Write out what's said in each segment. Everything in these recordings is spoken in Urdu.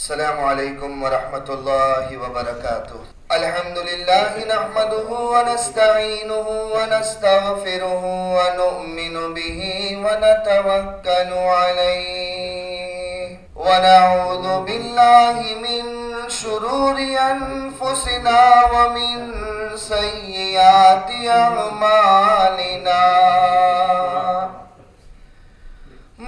السلام عليكم ورحمة الله وبركاته الحمد لله نحمده ونستعينه ونستغفره ونؤمن به ونتوكل عليه ونعوذ بالله من شرور أنفسنا ومن سيئات أعمالنا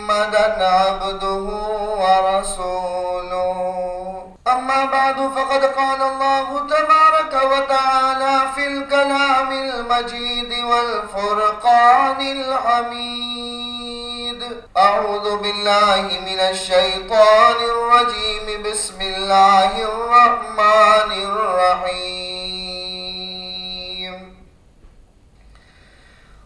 محمدا عبده ورسوله. أما بعد فقد قال الله تبارك وتعالى في الكلام المجيد والفرقان الحميد. أعوذ بالله من الشيطان الرجيم. بسم الله الرحمن الرحيم.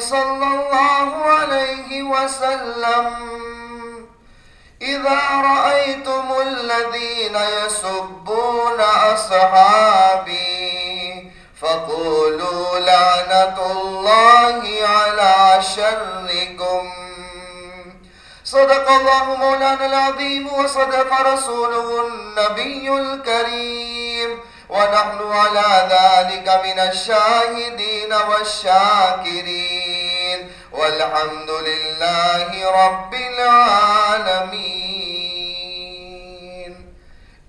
صلى الله عليه وسلم. إذا رأيتم الذين يسبون أصحابي فقولوا لعنة الله على شركم. صدق الله مولانا العظيم وصدق رسوله النبي الكريم. ونحن على ذلك من الشاهدين والشاكرين. والحمد لله رب العالمين.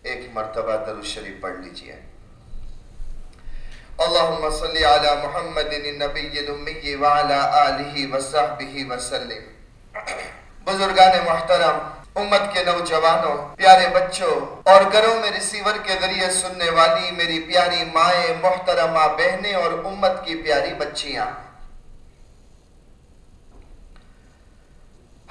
ایک مرتبہ در شریف پڑھ لیجیے. اللہم صلی علی محمد النبی الامی وعلا آلہ وصحبہ وسلم. بزرگان محترم امت کے نوجوانوں، پیارے بچوں اور گھروں میں ریسیور کے ذریعے سننے والی میری پیاری مائیں، محترمہ بہنیں اور امت کی پیاری بچیاں۔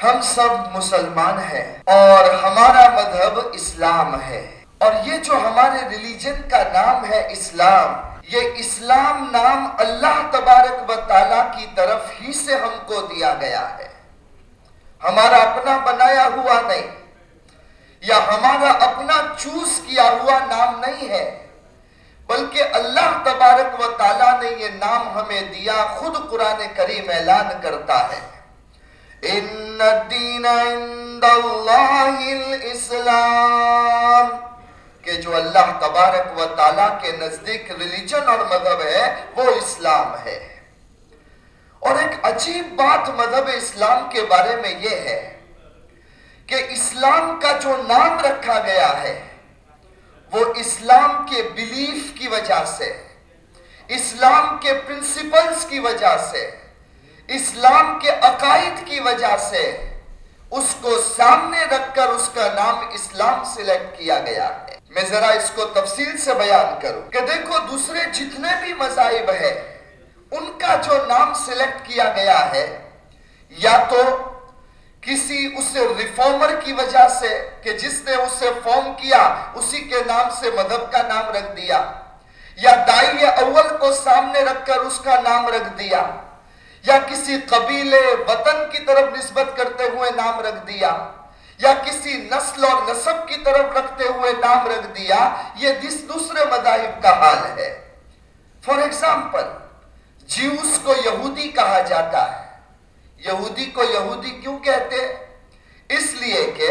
ہم سب مسلمان ہیں اور ہمارا مذہب اسلام ہے۔ اور یہ جو ہمارے ریلیجن کا نام ہے اسلام، یہ اسلام نام اللہ تبارک و تعالیٰ کی طرف ہی سے ہم کو دیا گیا ہے۔ ہمارا اپنا بنایا ہوا نہیں، یا ہمارا اپنا چوز کیا ہوا نام نہیں ہے، بلکہ اللہ تبارک و تعالیٰ نے یہ نام ہمیں دیا، خود قرآن کریم اعلان کرتا ہے۔ ان الدین عند اللہ الاسلام، کہ جو اللہ تبارک و تعالیٰ کے نزدیک ریلیجن اور مذہب ہے، وہ اسلام ہے۔ اور ایک عجیب بات مذہب اسلام کے بارے میں یہ ہے کہ اسلام کا جو نام رکھا گیا ہے، وہ اسلام کے بلیف کی وجہ سے، اسلام کے پرنسپلز کی وجہ سے، اسلام کے عقائد کی وجہ سے اس کو سامنے رکھ کر اس کا نام اسلام سلیکٹ کیا گیا ہے۔ میں ذرا اس کو تفصیل سے بیان کروں کہ دیکھو، دوسرے جتنے بھی مذاہب ہیں ان کا جو نام سلیکٹ کیا گیا ہے، یا تو کسی اس ریفارمر کی وجہ سے کہ جس نے اسے فارم کیا، اسی کے نام سے مذہب کا نام رکھ دیا، یا دائی اول کو سامنے رکھ کر اس کا نام رکھ دیا، یا کسی قبیلے وطن کی طرف نسبت کرتے ہوئے نام رکھ دیا، یا کسی نسل اور نسب کی طرف رکھتے ہوئے نام رکھ دیا، یہ دوسرے مذاہب کا حال ہے۔ فار ایگزامپل جیوس کو یہودی کہا جاتا ہے۔ یہودی کو یہودی کیوں کہتے؟ اس لیے کہ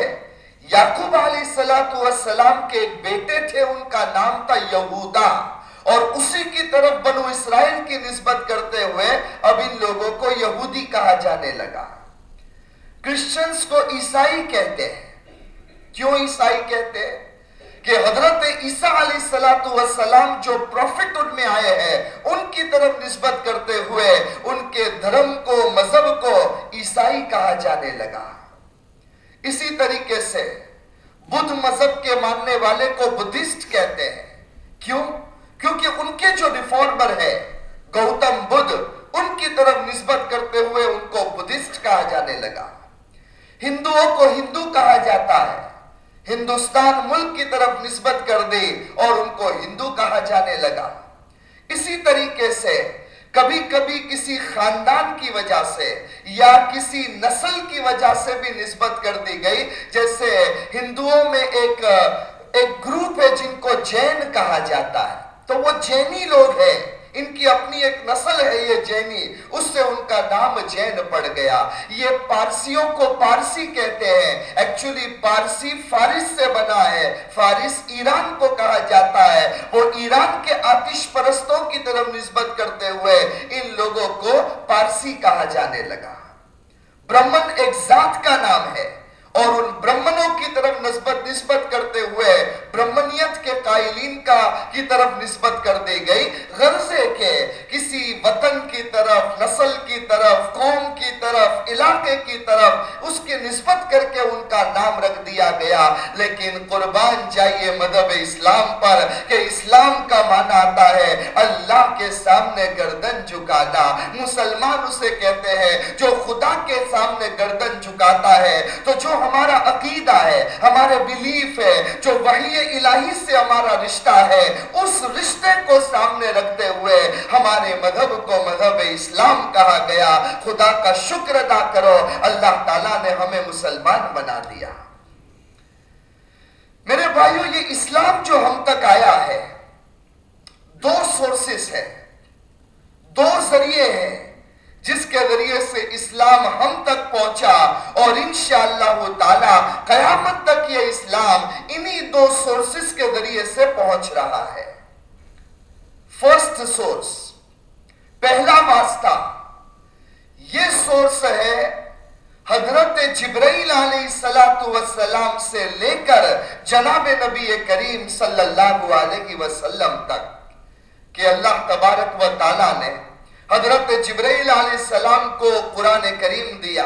یعقوب علیہ السلام کے ایک بیٹے تھے، ان کا نام تھا یہودا۔ اور اسی کی طرف بنو اسرائیل کی نسبت کرتے ہوئے اب ان لوگوں کو یہودی کہا جانے لگا۔ کرسچنز کو عیسائی کہتے ہیں۔ کیوں عیسائی کہتے؟ ہیں عیسیٰ علیہ السلام والسلام جو پروفٹ ان میں آئے ہیں، ان کی طرف نسبت کرتے ہوئے ان کے دھرم کو، مذہب کو عیسائی کہا جانے لگا۔ اسی طریقے سے بدھ مذہب کے ماننے والے کو بدھسٹ کہتے ہیں۔ کیوں؟ کیونکہ ان کے جو ریفارمر ہے گوتم بدھ، ان کی طرف نسبت کرتے ہوئے ان کو بدھسٹ کہا جانے لگا۔ ہندوؤں کو ہندو کہا جاتا ہے۔ ہندوستان ملک کی طرف نسبت کر دی اور ان کو ہندو کہا جانے لگا۔ اسی طریقے سے کبھی کبھی کسی خاندان کی وجہ سے یا کسی نسل کی وجہ سے بھی نسبت کر دی گئی۔ جیسے ہندوؤں میں ایک ایک گروپ ہے جن کو جین کہا جاتا ہے۔ تو وہ جینی لوگ ہیں۔ ان کی اپنی ایک نسل ہے یہ جینی اس سے ان کا نام جین پڑ گیا۔ یہ پارسیوں کو پارسی کہتے ہیں۔ ایکچولی پارسی فارس سے بنا ہے۔ فارس ایران کو کہا جاتا ہے۔ وہ ایران کے آتش پرستوں کی طرف نسبت کرتے ہوئے ان لوگوں کو پارسی کہا جانے لگا۔ برہمن ایک ذات کا نام ہے۔ اور ان برہمنوں کی طرف نسبت نسبت کرتے ہوئے برہمنیت کے قائلین کا کی طرف نسبت کر دی گئی۔ غرضے کے کسی وطن کی طرف، نسل کی طرف، قوم کی طرف، علاقے کی طرف اس کی نسبت کر کے ان کا نام رکھ دیا گیا۔ لیکن قربان جائیے مذہب اسلام پر کہ اسلام کا معنی آتا ہے اللہ کے سامنے گردن جھکانا۔ مسلمان اسے کہتے ہیں، جو خدا کے سامنے گردن جھکاتا ہے تو جو ہمارا عقیدہ ہے، ہمارے بلیف ہے، جو وحی الہی سے ہمارا رشتہ ہے، اس رشتے کو سامنے رکھتے ہوئے ہمارے مذہب کو مذہب اسلام کہا گیا۔ خدا کا شکر ادا کرو، اللہ تعالیٰ نے ہمیں مسلمان بنا دیا۔ میرے بھائیو، یہ اسلام جو ہم تک آیا ہے، دو سورسز ہے۔ دو ذریعے ہیں جس کے ذریعے سے اسلام ہم تک پہنچا اور انشاءاللہ تعالی قیامت تک یہ اسلام انہی دو سورسز کے ذریعے سے پہنچ رہا ہے۔ فرسٹ سورس پہلا واسطہ۔ یہ سورس ہے حضرت جبرائیل علیہ السلام سے لے کر جناب نبی کریم صلی اللہ علیہ وسلم تک کہ اللہ تبارک و تعالی نے حضرت جبرائیل علیہ السلام کو قرآن کریم دیا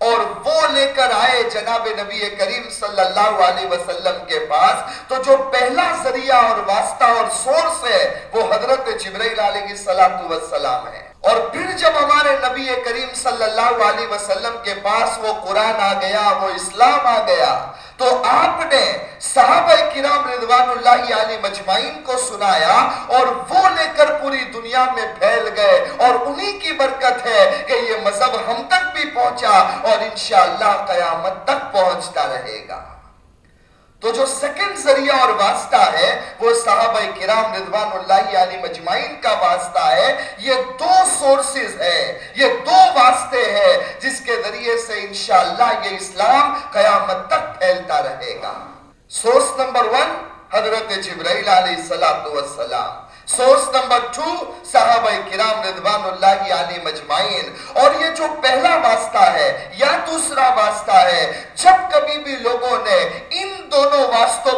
اور وہ لے کر آئے جناب نبی کریم صلی اللہ علیہ وسلم کے پاس، تو جو پہلا ذریعہ اور واسطہ اور سورس ہے وہ حضرت جبرائیل علیہ السلام ہے۔ اور پھر جب ہمارے نبی کریم صلی اللہ علیہ وسلم کے پاس وہ قرآن آ گیا، وہ اسلام آ گیا، تو آپ نے صحابہ کرام رضوان اللہ علیہ مجمعین کو سنایا اور وہ لے کر پوری دنیا میں پھیل گئے اور انہی کی برکت ہے کہ یہ مذہب ہم تک بھی پہنچا اور انشاءاللہ قیامت تک پہنچتا رہے گا۔ تو جو سیکنڈ ذریعہ اور واسطہ ہے، وہ صحابہ کرام رضوان اللہ علی مجمعین کا واسطہ ہے۔ یہ دو سورسز ہے، یہ دو واسطے ہیں جس کے ذریعے سے انشاءاللہ یہ اسلام قیامت تک پھیلتا رہے گا۔ سورس نمبر ون حضرت جبرائیل علیہ السلام سورس نمبر ٹو صحابہ کرام رضوان اللہ علی مجمعین۔ اور یہ جو پہلا واسطہ ہے، یا دوسرا واسطہ ہے، جب کبھی بھی لوگوں نے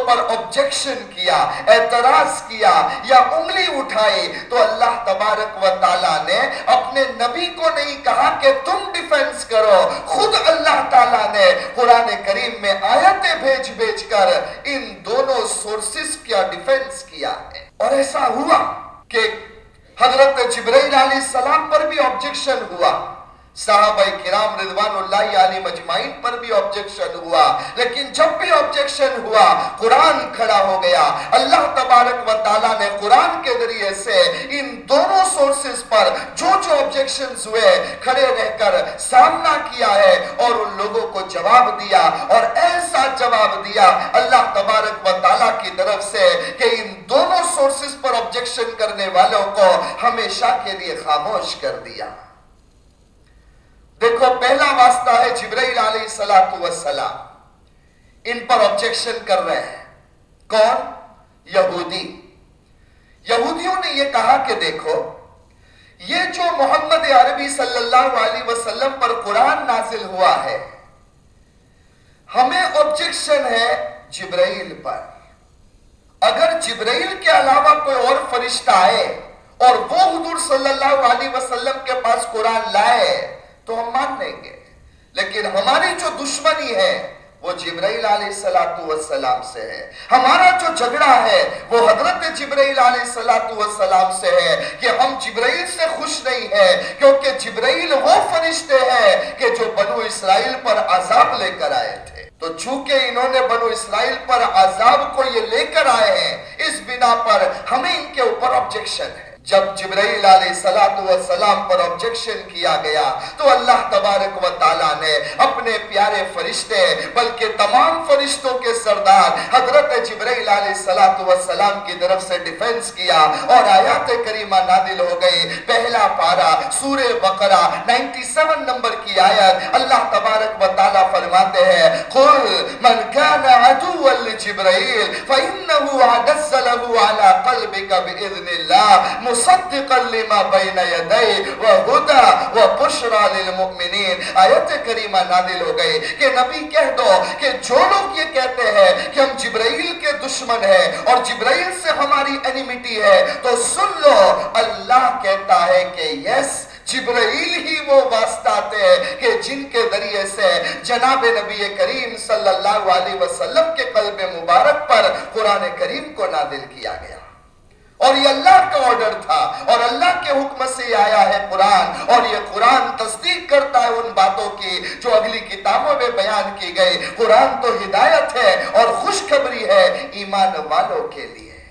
واسطوں پر آبجیکشن کیا، اعتراض کیا یا انگلی اٹھائی تو اللہ تبارک و تعالیٰ نے اپنے نبی کو نہیں کہا کہ تم ڈیفنس کرو۔ خود اللہ تعالیٰ نے قرآن کریم میں آیتیں بھیج بھیج کر ان دونوں سورسز کیا ڈیفنس کیا ہے۔ اور ایسا ہوا کہ حضرت جبرائیل علیہ السلام پر بھی آبجیکشن ہوا۔ صحابہ کرام رضوان اللہ علی مجمعین پر بھی آبجیکشن ہوا، لیکن جب بھی آبجیکشن ہوا، قرآن کھڑا ہو گیا۔ اللہ تبارک و تعالیٰ نے قرآن کے ذریعے سے ان دونوں سورسز پر جو جو آبجیکشنز ہوئے، کھڑے رہ کر سامنا کیا ہے اور ان لوگوں کو جواب دیا۔ اور ایسا جواب دیا اللہ تبارک و تعالیٰ کی طرف سے کہ ان دونوں سورسز پر آبجیکشن کرنے والوں کو ہمیشہ کے لیے خاموش کر دیا۔ دیکھو، پہلا واسطہ ہے جبرائیل علیہ السلام ان پر آبجیکشن کر رہے ہیں۔ کون؟ یہودی۔ یہودیوں نے یہ کہا کہ دیکھو، یہ جو محمد عربی صلی اللہ علیہ وسلم پر قرآن نازل ہوا ہے، ہمیں آبجیکشن ہے جبرائیل پر۔ اگر جبرائیل کے علاوہ کوئی اور فرشتہ آئے اور وہ حضور صلی اللہ علیہ وسلم کے پاس قرآن لائے تو ہم مان لیں گے۔ لیکن ہماری جو دشمنی ہے، وہ جبرائیل علیہ السلام سے ہے۔ ہمارا جو جھگڑا ہے، وہ حضرت جبرائیل علیہ السلام سے ہے کہ ہم جبرائیل سے خوش نہیں ہے کیونکہ جبرائیل وہ فرشتے ہیں کہ جو بنو اسرائیل پر عذاب لے کر آئے تھے۔ تو چونکہ انہوں نے بنو اسرائیل پر عذاب کو یہ لے کر آئے ہیں، اس بنا پر ہمیں ان کے اوپر آبجیکشن ہے۔ جب جبرائیل علیہ السلام پر آبجیکشن کیا گیا، تو اللہ تبارک و تعالیٰ نے اپنے پیارے فرشتے، بلکہ تمام فرشتوں کے سردار، حضرت جبرائیل علیہ السلام کی طرف سے ڈیفنس کیا اور آیات کریمہ نادل ہو گئی پہلا پارا سور بقرہ نائنٹی سیون نمبر کی آیت اللہ تبارک و تعالیٰ فرماتے ہیں، قل من كان عدوا لجبرائیل فإنه عدس له على قلبك بإذن الله مصدقا لما بین یدئی و ہدا و بشرا للمؤمنین آیت کریمہ نادل ہو گئی کہ نبی کہہ دو کہ جو لوگ یہ کہتے ہیں کہ ہم جبرائیل کے دشمن ہیں اور جبرائیل سے ہماری انیمیٹی ہے، تو سن لو، اللہ کہتا ہے کہ یس جبرائیل ہی وہ واسطاتے ہیں کہ جن کے ذریعے سے جناب نبی کریم صلی اللہ علیہ وسلم کے قلب مبارک پر قرآن کریم کو نادل کیا گیا۔ اور یہ اللہ کا آرڈر تھا اور اللہ کے حکم سے آیا ہے قرآن اور یہ قرآن تصدیق کرتا ہے ان باتوں کی جو اگلی کتابوں میں بیان کی گئی قرآن تو ہدایت ہے اور خوشخبری ہے ایمان والوں کے لیے۔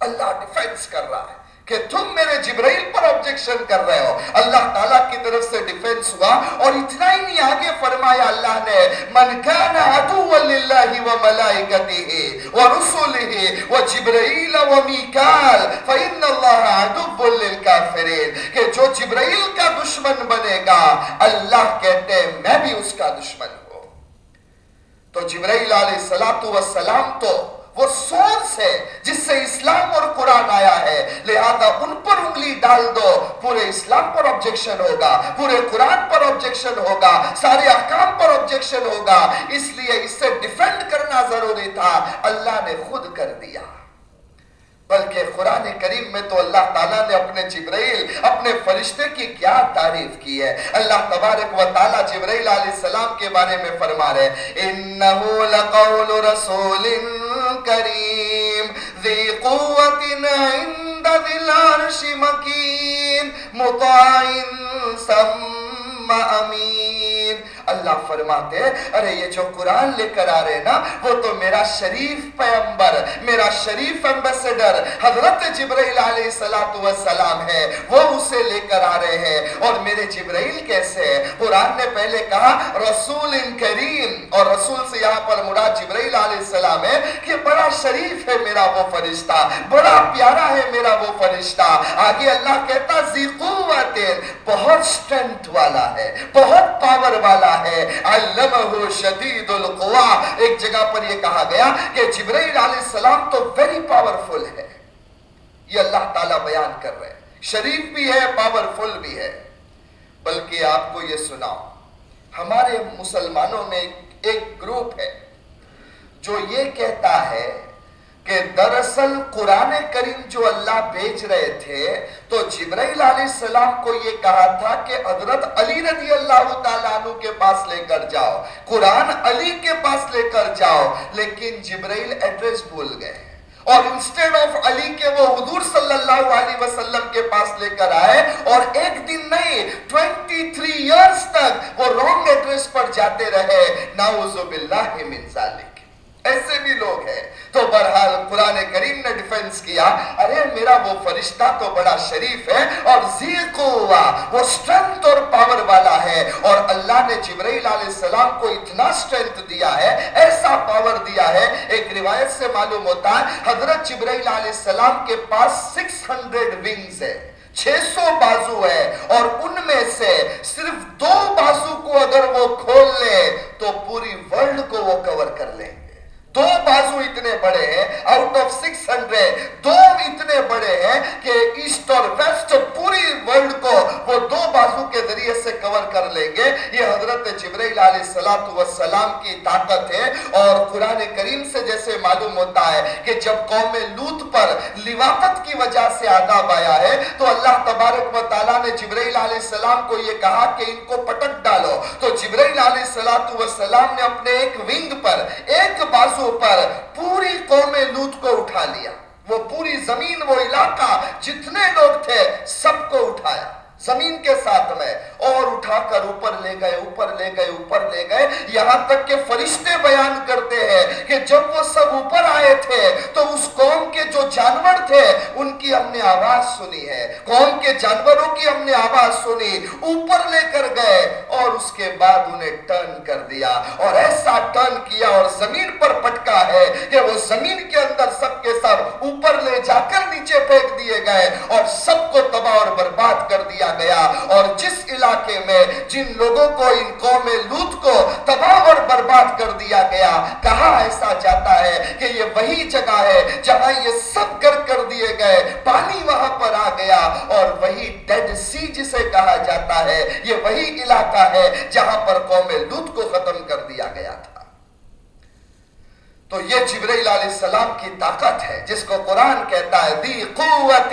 اللہ ڈیفینس کر رہا ہے۔ کہ تم میرے جبرائیل پر آبجیکشن کر رہے ہو۔ اللہ تعالیٰ کی طرف سے ڈیفنس ہوا اور اتنا ہی نہیں، آگے فرمایا اللہ نے، من کان عدو للہ و ملائکتہ و رسولہ و جبرائیل و میکال، فإن اللہ عدو للکافرین۔ کہ جو جبرائیل کا دشمن بنے گا، اللہ کہتے ہیں، میں بھی اس کا دشمن ہوں۔ تو جبرائیل علیہ السلام تو وہ سورس ہے جس سے اسلام اور قرآن آیا ہے، لہذا ان پر انگلی ڈال دو، پورے اسلام پر آبجیکشن ہوگا، پورے قرآن پر آبجیکشن ہوگا، سارے احکام پر آبجیکشن ہوگا۔ اس لیے اس سے ڈیفینڈ کرنا ضروری تھا، اللہ نے خود کر دیا۔ بلکہ قرآن کریم میں تو اللہ تعالیٰ نے اپنے جبرائیل اپنے فرشتے کی کیا تعریف کی ہے؟ اللہ تبارک و تعالیٰ جبرائیل علیہ السلام کے بارے میں فرما رہے انہو لقول رسول کریم، ذی قوت عند ذی العرش مکین مطاعن سم امین۔ اللہ فرماتے ہیں، ارے یہ جو قرآن لے کر آ رہے نا، وہ تو میرا شریف پیمبر میرا شریف امبیسڈر حضرت جبرائیل علیہ السلام ہے، وہ اسے لے کر آ رہے ہیں۔ اور میرے جبرائیل کیسے قرآن نے پہلے کہا، رسول ان کریم، اور رسول سے یہاں پر مراد جبرائیل علیہ السلام ہے کہ بڑا شریف ہے میرا وہ فرشتہ، بڑا پیارا ہے میرا وہ فرشتہ۔ آگے اللہ کہتا زی قوت، بہت سٹرنٹ والا۔ ہے، بہت پاور والا ہے۔ علمہ شدید القوا ایک جگہ پر یہ کہا گیا کہ جبرائیل علیہ السلام تو ویری پاورفل ہے۔ یہ اللہ تعالیٰ بیان کر رہے ہیں۔ شریف بھی ہے پاورفل بھی ہے۔ بلکہ آپ کو یہ سناؤ ہمارے مسلمانوں میں ایک گروپ ہے جو یہ کہتا ہے کہ دراصل قرآن کریم جو اللہ بھیج رہے تھے، تو جبرائیل علیہ السلام کو یہ کہا تھا کہ حضرت علی رضی اللہ تعالیٰ عنہ کے پاس لے کر جاؤ، قرآن علی کے پاس لے کر جاؤ، لیکن جبرائیل ایڈریس بھول گئے۔ اور انسٹیڈ آف علی کے وہ حضور صلی اللہ علیہ وسلم کے پاس لے کر آئے، اور ایک دن نہیں ٹوینٹی تھری ایئرس تک وہ رونگ ایڈریس پر جاتے رہے۔ نعوذ باللہ من ذالک۔ ایسے بھی لوگ ہیں تو برحال قرآن کریم نے ڈیفنس کیا، ارے میرا وہ فرشتہ تو بڑا شریف ہے اور زی قوہ، وہ سٹرنٹ اور پاور والا ہے اور اللہ نے جبرائیل علیہ السلام کو اتنا سٹرنٹ دیا ہے، ایسا پاور دیا ہے، ایک روایت سے معلوم ہوتا ہے، حضرت جبرائیل علیہ السلام کے پاس سکس ہنڈریڈ ونگز ہے، چھ سو بازو ہے اور ان میں سے صرف دو بازو کو اگر وہ کھول لے تو پوری ورلڈ کو وہ کور کر لیں دو بازو اتنے بڑے ہیں آؤٹ آف سکس ہنڈریڈ دو اتنے بڑے ہیں کہ ایسٹ اور ویسٹ پوری ورلڈ کو وہ دو بازو کے ذریعے سے کور کر لیں گے۔ یہ حضرت حضرت جبرائیل علیہ السلام کی طاقت ہے۔ اور قرآن کریم سے جیسے معلوم ہوتا ہے کہ جب قوم لوت پر لواقت کی وجہ سے عذاب آیا ہے، تو اللہ تبارک و تعالیٰ نے جبرائیل علیہ السلام کو یہ کہا کہ ان کو پٹک ڈالو۔ تو جبرائیل علیہ السلام نے اپنے ایک ونگ پر ایک بازو پر پوری قوم لوت کو اٹھا لیا۔ وہ پوری زمین، وہ علاقہ جتنے لوگ تھے، سب کو اٹھایا۔ زمین کے ساتھ میں اور اٹھا کر اوپر لے گئے، اوپر لے گئے، اوپر لے گئے۔ یہاں تک کہ فرشتے بیان کرتے ہیں کہ جب وہ سب اوپر آئے تھے تو اس قوم کے جو جانور تھے، ان کی ہم نے آواز سنی ہے۔ قوم کے جانوروں کی ہم نے آواز سنی۔ اوپر لے کر گئے اور اس کے بعد انہیں ٹرن کر دیا۔ اور ایسا ٹرن کیا اور زمین پر پٹکا ہے کہ وہ زمین کے اندر سب کے سب اوپر لے جا کر نیچے پھینک دیے گئے اور سب کو تباہ اور برباد کر دیا۔ گیا۔ اور جس علاقے میں جن لوگوں کو، ان قوم لوت کو تباہ اور برباد کر دیا گیا کہا ایسا جاتا ہے کہ یہ وہی جگہ ہے جہاں یہ سب کر کر دیے گئے، پانی وہاں پر آ گیا اور وہی ڈیڈ سی جسے کہا جاتا ہے، یہ وہی علاقہ ہے جہاں پر قوم لوت کو ختم کر دیا گیا تھا۔ تو یہ جبرائیل علیہ السلام کی طاقت ہے، جس کو قرآن کہتا ہے دی قوت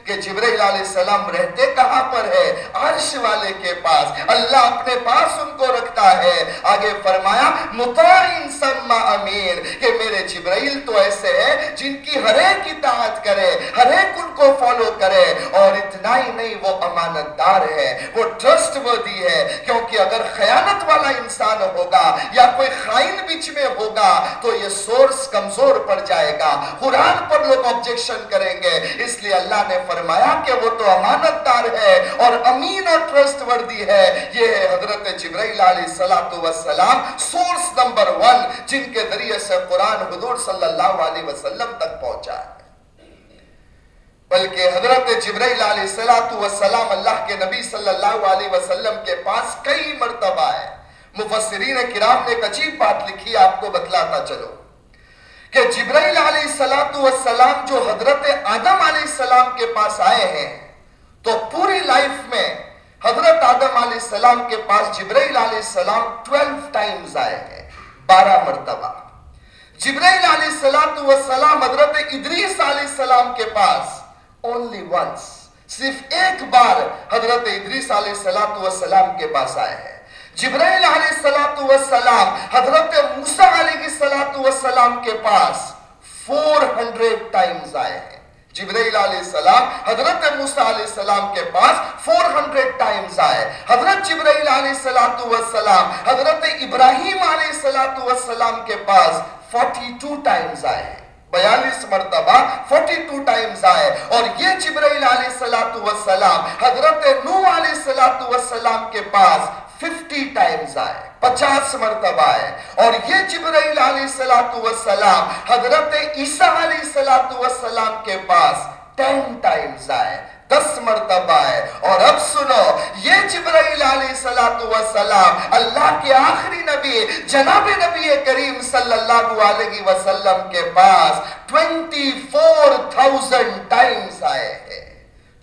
کہ جبرائیل علیہ السلام رہتے کہاں پر ہے؟ عرش والے کے پاس۔ اللہ اپنے پاس ان کو رکھتا ہے۔ آگے فرمایا، مطاعن سمع امین کہ میرے جبرائیل تو ایسے ہیں جن کی ہر ایک اطاعت کرے، ہر ایک ان کو فالو کرے۔ اور اتنا ہی نہیں، وہ امانت دار ہے، وہ ٹرسٹ وردی ہے۔ کیونکہ اگر خیانت والا انسان ہوگا یا کوئی خائن بچ میں ہوگا، تو یہ سورس کمزور پڑ جائے گا۔ قرآن پر لوگ آبجیکشن کریں گے۔ اس لیے اللہ نے فرمایا فرمایا کہ وہ تو امانت دار ہے اور امین اور ٹرسٹ وردی ہے۔ یہ ہے حضرت جبرائیل علیہ السلام سورس نمبر ون جن کے ذریعے سے قرآن حضور صلی اللہ علیہ وسلم تک پہنچا ہے۔ بلکہ حضرت جبرائیل علیہ السلام اللہ کے نبی صلی اللہ علیہ وسلم کے پاس کئی مرتبہ ہے مفسرین کرام نے ایک عجیب بات لکھی آپ کو بتلاتا چلو کہ جبرائیل علیہ السلام جو حضرت آدم علیہ السلام کے پاس آئے ہیں، تو پوری لائف میں حضرت آدم علیہ السلام کے پاس جبرائیل علیہ السلام ٹویلو ٹائمز آئے ہیں، بارہ مرتبہ۔ جبرائیل علیہ السلام حضرت ادریس علیہ السلام کے پاس اونلی ونس صرف ایک بار حضرت ادریس علیہ السلام کے پاس آئے ہیں۔ جبرائیل علیہ السلام حضرت موسیٰ علیہ السلام کے پاس فور ہنڈریڈ ٹائمز آئے ہیں۔ جبرائیل علیہ السلام، حضرت موسیٰ علیہ السلام کے پاس فور ہنڈریڈ ٹائمز آئے حضرت جبرائیل علیہ السلام حضرت ابراہیم علیہ السلام کے پاس فورٹی ٹو ٹائمز آئے ہیں۔ بیالیس مرتبہ فورٹی ٹو ٹائمز آئے اور یہ جبرائیل علیہ السلام حضرت نو علیہ السلام کے پاس ففٹی ٹائمز آئے پچاس مرتبہ آئے اور یہ جبرائیل علیہ السلام حضرت عیسیٰ علیہ السلام کے پاس ٹین ٹائمز آئے دس مرتبہ ہے اور اب سنو، یہ جبرائیل علیہ السلام اللہ کے آخری نبی، جناب نبی کریم صلی اللہ علیہ وسلم کے پاس ٹوینٹی فور تھاؤزنڈ ٹائمز آئے ہیں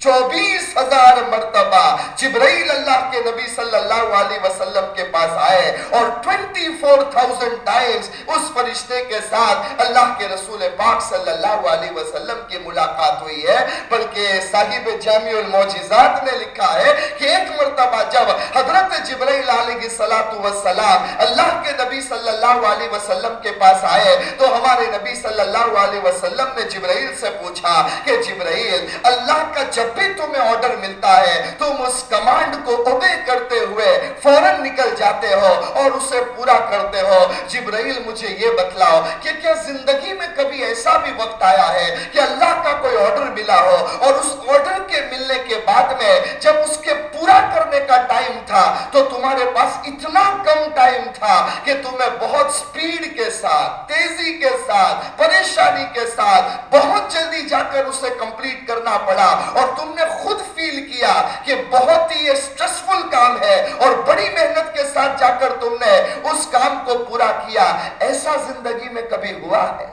چوبیس ہزار مرتبہ جبرائیل اللہ کے نبی صلی اللہ علیہ وسلم کے پاس آئے اور ٹوینٹی فور تھاؤزنڈ ٹائمز اس فرشتے کے ساتھ اللہ کے رسول پاک صلی اللہ علیہ وسلم کی ملاقات ہوئی ہے۔ بلکہ صاحب جامع الموجزات نے لکھا ہے کہ ایک مرتبہ جب حضرت جبرائیل علیہ السلام اللہ کے نبی صلی اللہ علیہ وسلم کے پاس آئے تو ہمارے نبی صلی اللہ علیہ وسلم نے جبرائیل سے پوچھا کہ جبرائیل اللہ کا جب جب بھی تمہیں آرڈر ملتا ہے، تم اس کمانڈ کو اوبے کرتے ہوئے فوراں نکل جاتے ہو اور اسے پورا کرتے ہو۔ جبرائیل، مجھے یہ بتلاؤ کہ کیا زندگی میں کبھی ایسا بھی وقت آیا ہے کہ اللہ کا کوئی آرڈر ملا ہو اور اس آرڈر کے ملنے کے بعد میں جب اس کے پورا کرنے کا ٹائم تھا تو تمہارے پاس اتنا کم ٹائم تھا کہ تمہیں بہت سپیڈ کے ساتھ، تیزی کے ساتھ، پریشانی کے ساتھ بہت جلدی جا کر اسے کمپلیٹ کرنا پڑا اور تم نے خود فیل کیا کہ بہت ہی اسٹریسفل کام ہے اور بڑی محنت کے ساتھ جا کر تم نے اس کام کو پورا کیا، ایسا زندگی میں کبھی ہوا ہے؟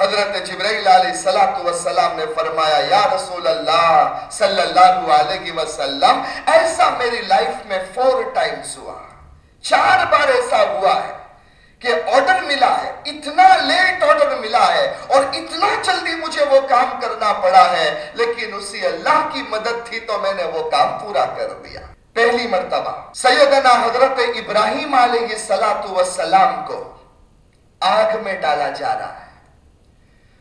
حضرت جبرائیل علیہ السلام نے فرمایا، یا رسول اللہ صلی اللہ علیہ وسلم، ایسا میری لائف میں فور ٹائمز ہوا۔ چار بار ایسا ہوا ہے۔ کہ آرڈر ملا ہے، اتنا لیٹ آرڈر ملا ہے اور اتنا جلدی مجھے وہ کام کرنا پڑا ہے، لیکن اسی اللہ کی مدد تھی تو میں نے وہ کام پورا کر دیا۔ پہلی مرتبہ، سیدنا حضرت ابراہیم علیہ السلام کو آگ میں ڈالا جا رہا ہے۔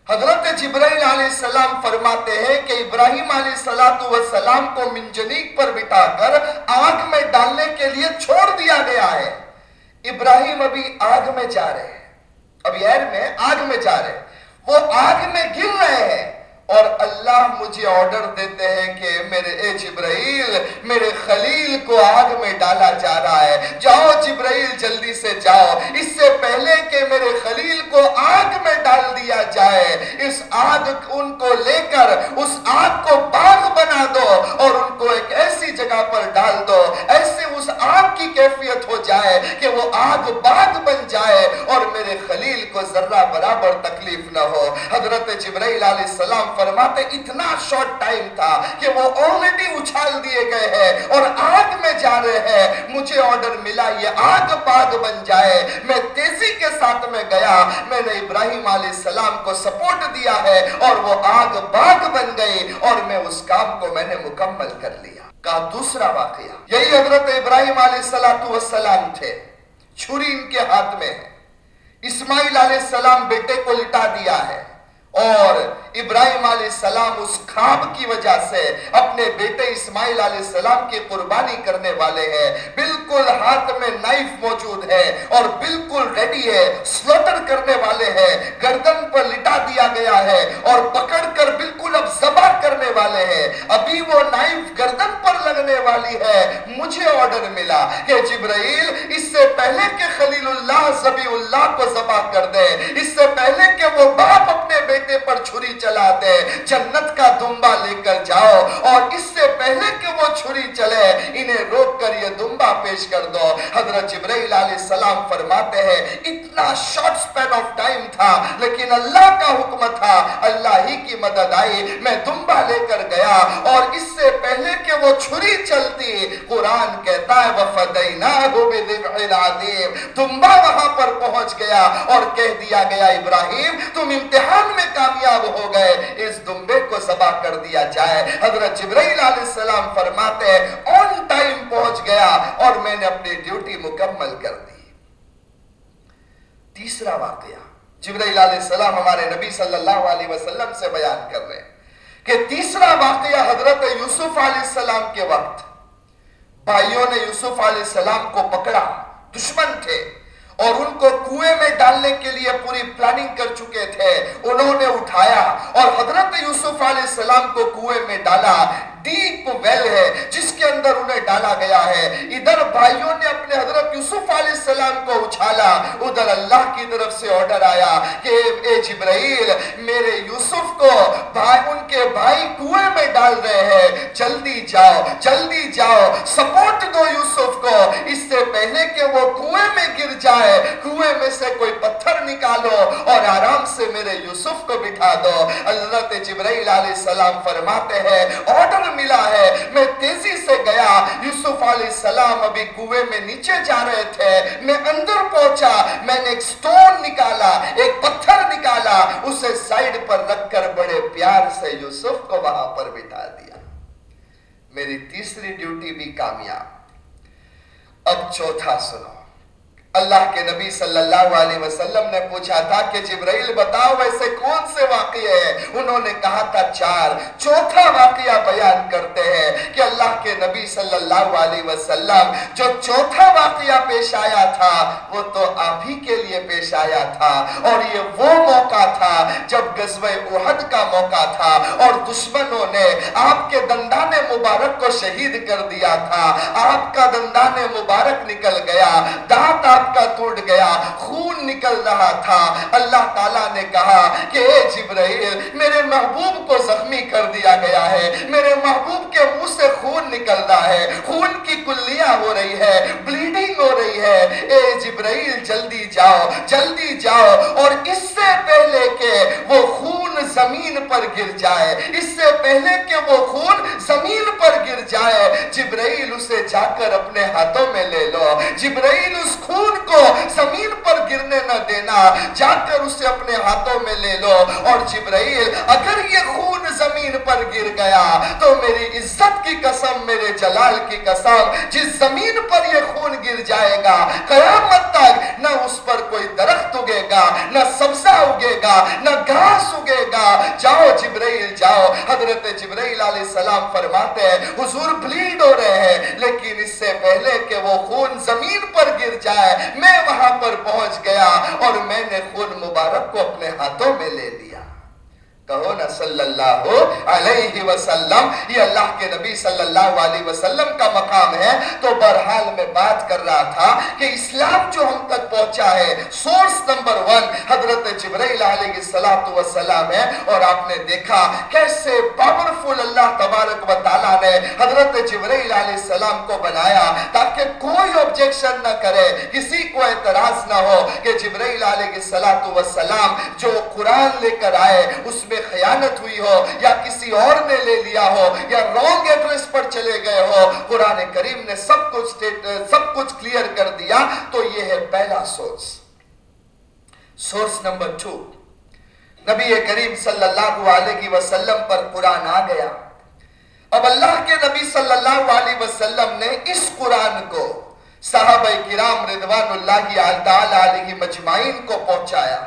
حضرت جبرائیل علیہ السلام فرماتے ہیں کہ ابراہیم علیہ السلام کو منجنیک پر بٹا کر آگ میں ڈالنے کے لیے چھوڑ دیا گیا ہے۔ ابراہیم ابھی آگ میں جا رہے ہیں۔ ابھی ایر میں آگ میں جا رہے ہیں۔ وہ آگ میں گر رہے ہیں۔ اور اللہ مجھے آرڈر دیتے ہیں کہ میرے اے جبرائیل، میرے خلیل کو آگ میں ڈالا جا رہا ہے۔ جاؤ جبرائیل، جلدی سے جاؤ۔ اس سے پہلے کہ میرے خلیل کو آگ میں ڈال دیا جائے، اس آگ ان کو لے کر، اس آگ کو باغ بنا دو اور ان کو ایک ایسی جگہ پر ڈال دو، ایسے اس آگ کی کیفیت ہو جائے کہ وہ آگ باغ بن جائے اور میرے خلیل کو ذرہ برابر تکلیف نہ ہو۔ حضرت جبرائیل علیہ السلام فرماتے اتنا شارٹ ٹائم تھا کہ وہ آلریڈی اچھال دیے گئے ہیں اور آگ میں جا رہے ہیں۔ مجھے آرڈر ملا، یہ آگ باغ بن جائے۔ میں تیزی کے ساتھ میں گیا۔ میں نے ابراہیم علیہ السلام کو سپورٹ دیا ہے اور وہ آگ باغ بن گئی اور میں اس کام کو میں نے مکمل کر لیا۔ کہا دوسرا واقعہ، یہی حضرت ابراہیم علیہ السلام تھے۔ چھری ان کے ہاتھ میں ہے۔ اسماعیل علیہ السلام بیٹے کو لٹا دیا ہے۔ اور ابراہیم علیہ السلام اس خواب کی وجہ سے اپنے بیٹے اسماعیل علیہ السلام کی قربانی کرنے والے ہیں۔ بالکل ہاتھ میں نائف موجود ہے اور بالکل ریڈی ہے سلوٹر کرنے والے ہیں، گردن پر لٹا دیا گیا ہے اور پکڑ کر بالکل اب زبا کرنے والے ہیں۔ ابھی وہ نائف گردن پر لگنے والی ہے۔ مجھے آرڈر ملا کہ جبرائیل اس سے پہلے کہ خلیل اللہ زبی اللہ کو زبا کر دے۔ اس سے پہلے کہ وہ باپ اپنے بیٹے پر چھری چلا دے۔ جنت کا دنبا لے کر جاؤ اور اس سے پہلے کہ وہ چھری چلے، انہیں روک کر یہ دنبا پیش کر دو۔ حضرت جبرائیل علیہ السلام فرماتے ہیں اتنا شارٹ سپین آف ٹائم تھا، لیکن اللہ کا حکم تھا، اللہ ہی کی مدد آئی، میں دنبا لے کر گیا، اور اس سے پہلے کہ وہ چھری چلتی، قرآن کہتا ہے، وَفَدَيْنَاهُ بِذِبْعِ الْعَظِيمِ دنبا وہاں پر پہنچ گیا اور کہہ دیا گیا، ابراہیم، تم امتحان میں کامیاب ہو گئے، اس دنبے کو سبا کر دیا جائے۔ حضرت جبرائیل علیہ السلام فرماتے ہیں آن ٹائم پہنچ گیا، اور میں نے اپنی ڈیوٹی مکمل کر دی۔ تیسرا واقعہ، جبرائیل علیہ السلام ہمارے نبی صلی اللہ علیہ وسلم سے بیان کر رہے ہیں کہ تیسرا واقعہ حضرت یوسف علیہ السلام کے وقت۔ بھائیوں نے یوسف علیہ السلام کو پکڑا، دشمن تھے، اور ان کو کوئے میں ڈالنے کے لیے پوری پلاننگ کر چکے تھے، انہوں نے اٹھایا اور حضرت یوسف علیہ السلام کو کوئے میں ڈالا۔ ڈیپ ویل ہے، جس کے اندر انہیں ڈالا گیا ہے۔ ادھر بھائیوں نے اپنے حضرت یوسف السلام کو اچھالا، ادھر اللہ کی طرف سے آرڈر آیا کہ اے جبرائیل، میرے یوسف کو بھائی، ان کے بھائی کوئے میں ڈال رہے ہیں۔ جلدی جاؤ جلدی جاؤ سپورٹ دو یوسف کو۔ اس سے پہلے کہ وہ کوئے میں گر جائے کوئے میں سے کوئی پتھر نکالو اور آرام سے میرے یوسف کو بٹھا دو۔ حضرت جبرائیل علیہ السلام فرماتے ہیں آرڈر ملا ہے۔ میں تیزی سے گیا، یوسف علیہ السلام ابھی کوئے میں نیچے جا رہے تھے۔ میں اندر پہنچا، میں نے ایک سٹون نکالا، ایک پتھر نکالا، اسے سائیڈ پر رکھ کر بڑے پیار سے یوسف کو وہاں پر بٹھا دیا۔ میری تیسری ڈیوٹی بھی کامیاب۔ اب چوتھا سنو۔ اللہ کے نبی صلی اللہ علیہ وسلم نے پوچھا تھا کہ جبرائیل بتاؤ ویسے کون سے واقعے ہیں؟ انہوں نے کہا تھا چار۔ چوتھا واقعہ بیان کرتے ہیں کہ اللہ کے نبی صلی اللہ علیہ وسلم جو چوتھا واقعہ پیش آیا تھا، وہ تو آپ ہی کے لیے پیش آیا تھا۔ اور یہ وہ موقع تھا جب غزوہ احد کا موقع تھا اور دشمنوں نے آپ کے دندان مبارک کو شہید کر دیا تھا۔ آپ کا دندان مبارک نکل گیا۔ دانت آپ آپ کا ٹوٹ گیا، خون نکل رہا تھا۔ اللہ تعالیٰ نے کہا کہ اے جبرائیل، میرے محبوب کو زخمی کر دیا گیا۔ ہے۔ میرے محبوب کے منہ سے خون نکل رہا ہے۔ خون کی کلیاں ہو رہی ہے۔ بلیڈنگ ہو رہی ہے۔ اے جبرائیل، جلدی جاؤ جلدی جاؤ۔ اور اس سے پہلے کہ وہ خون زمین پر گر جائے، اس سے پہلے کہ وہ خون زمین پر گر جائے، جبرائیل اسے جا کر اپنے ہاتھوں میں لے لو۔ جبرائیل اس خون کو زمین پر گرنے نہ دینا، جا کر اسے اپنے ہاتھوں میں لے لو۔ اور جبرائیل، اگر یہ خون زمین پر گر گیا گیا تو میری عزت کی قسم، میرے جلال کی قسم، جس زمین پر یہ خون گر جائے گا، قیامت تک نہ اس پر کوئی درخت اگے گا، نہ سبزہ اگے گا، نہ گھاس اگے گا۔ جاؤ جبرائیل، جاؤ۔ حضرت جبرائیل علیہ السلام فرماتے ہیں، حضور بلیڈ ہو رہے ہیں، لیکن اس سے پہلے کہ وہ خون زمین پر گر جائے، میں وہاں پر پہنچ گیا اور میں نے خون مبارک کو اپنے ہاتھوں میں لے لیا۔ کہو نا صلی اللہ علیہ وسلم، یہ اللہ کے نبی صلی اللہ علیہ وسلم کا مقام ہے۔ تو برحال میں بات کر رہا تھا کہ اسلام جو ہم تک پہنچا ہے سورس نمبر ون حضرت جبرائیل علیہ السلام ہے۔ اور آپ نے دیکھا کیسے پاورفل اللہ تبارک و تعالیٰ نے حضرت جبرائیل علیہ السلام کو بنایا تاکہ کوئی objection نہ کرے، کسی کو اعتراض نہ ہو کہ جبرائیل علیہ السلام جو قرآن لے کر آئے، اس میں پہ خیانت ہوئی ہو یا کسی اور نے لے لیا ہو یا رونگ ایڈریس پر چلے گئے ہو، قرآن کریم نے سب کچھ سب کچھ کلیئر کر دیا، تو یہ ہے پہلا سورس سورس نمبر ٹو نبی کریم صلی اللہ علیہ وسلم پر قرآن آ گیا۔ اب اللہ کے نبی صلی اللہ علیہ وسلم نے اس قرآن کو صحابہ کرام رضوان اللہ تعالی علیہ مجمعین کو پہنچایا۔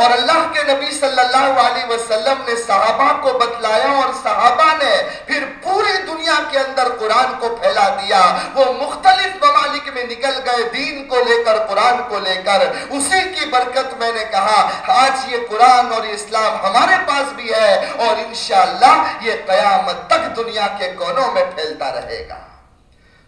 اور اللہ کے نبی صلی اللہ علیہ وسلم نے صحابہ کو بتلایا اور صحابہ نے پھر پوری دنیا کے اندر قرآن کو پھیلا دیا۔ وہ مختلف ممالک میں نکل گئے، دین کو لے کر، قرآن کو لے کر۔ اسی کی برکت میں نے کہا، آج یہ قرآن اور اسلام ہمارے پاس بھی ہے اور انشاءاللہ یہ قیامت تک دنیا کے کونوں میں پھیلتا رہے گا۔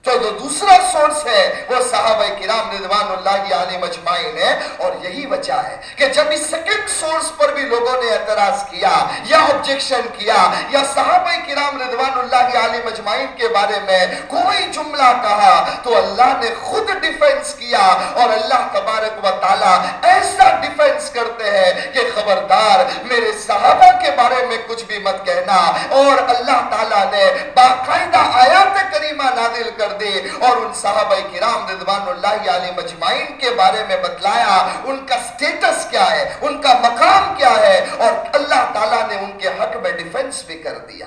تو جو دوسرا سورس ہے وہ صحابہ کرام رضوان اللہ علیہ مجمعین ہے، اور یہی وجہ ہے کہ جب اس سیکنڈ سورس پر بھی لوگوں نے اعتراض کیا یا objection کیا یا صحابہ کرام رضوان اللہ علیہ مجمعین کے بارے میں کوئی جملہ کہا تو اللہ نے خود ڈیفنس کیا اور اللہ تبارک و تعالی ایسا ڈیفنس کرتے ہیں کہ خبردار میرے صحابہ کے بارے میں کچھ بھی مت کہنا اور اللہ تعالی نے باقاعدہ آیات کریمہ نازل کر کر دے اور ان صحابہ کرام رضوان اللہ علیہ مجمعین کے بارے میں بتلایا ان کا سٹیٹس کیا ہے، ان کا مقام کیا ہے اور اللہ تعالیٰ نے ان کے حق میں ڈیفنس بھی کر دیا۔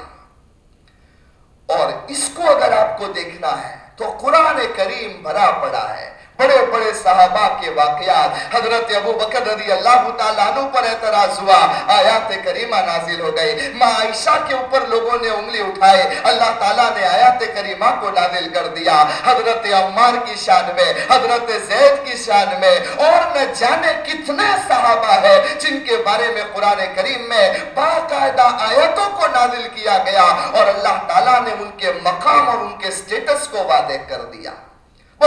اور اس کو اگر آپ کو دیکھنا ہے تو قرآن کریم بھرا پڑا ہے۔ بڑے بڑے صحابہ کے واقعات۔ حضرت ابو بکر رضی اللہ تعالیٰ عنہ پر اعتراض ہوا۔ آیات کریمہ نازل ہو گئی ماں عائشہ کے اوپر لوگوں نے انگلی اٹھائے۔ اللہ تعالیٰ نے آیات کریمہ کو نازل کر دیا۔ حضرت عمار کی شان میں، حضرت زید کی شان میں۔ اور نہ جانے کتنے صحابہ ہیں جن کے بارے میں قرآن کریم میں باقاعدہ آیتوں کو نازل کیا گیا۔ اور اللہ تعالیٰ نے ان کے مقام اور ان کے سٹیٹس کو واضح کر دیا۔